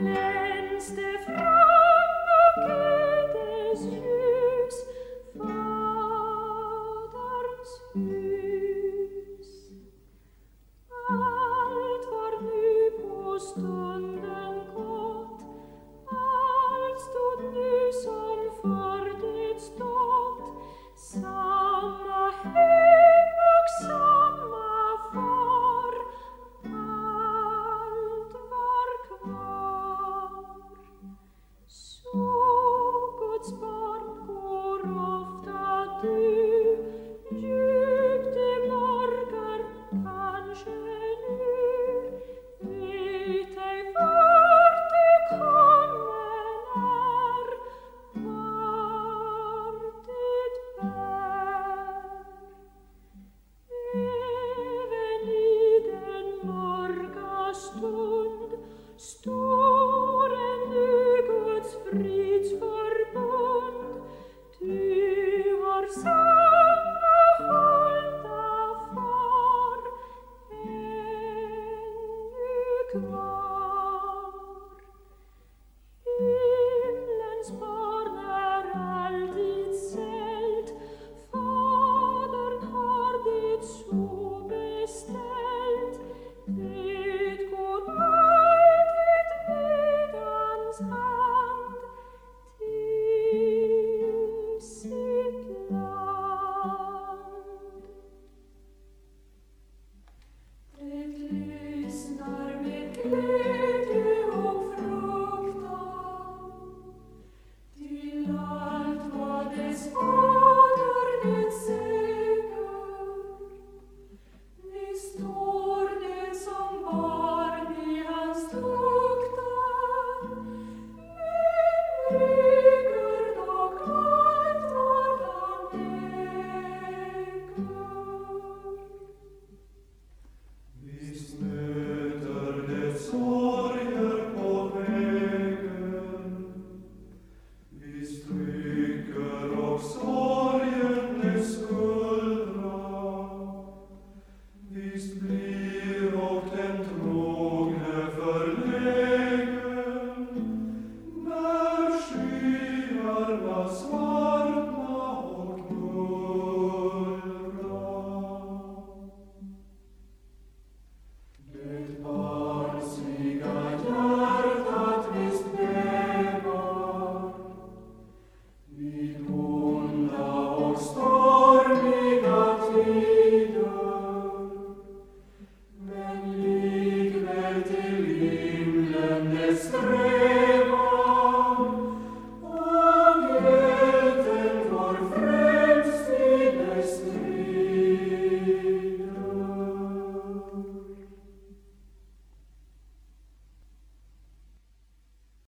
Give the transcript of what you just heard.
Yeah. Arma swarma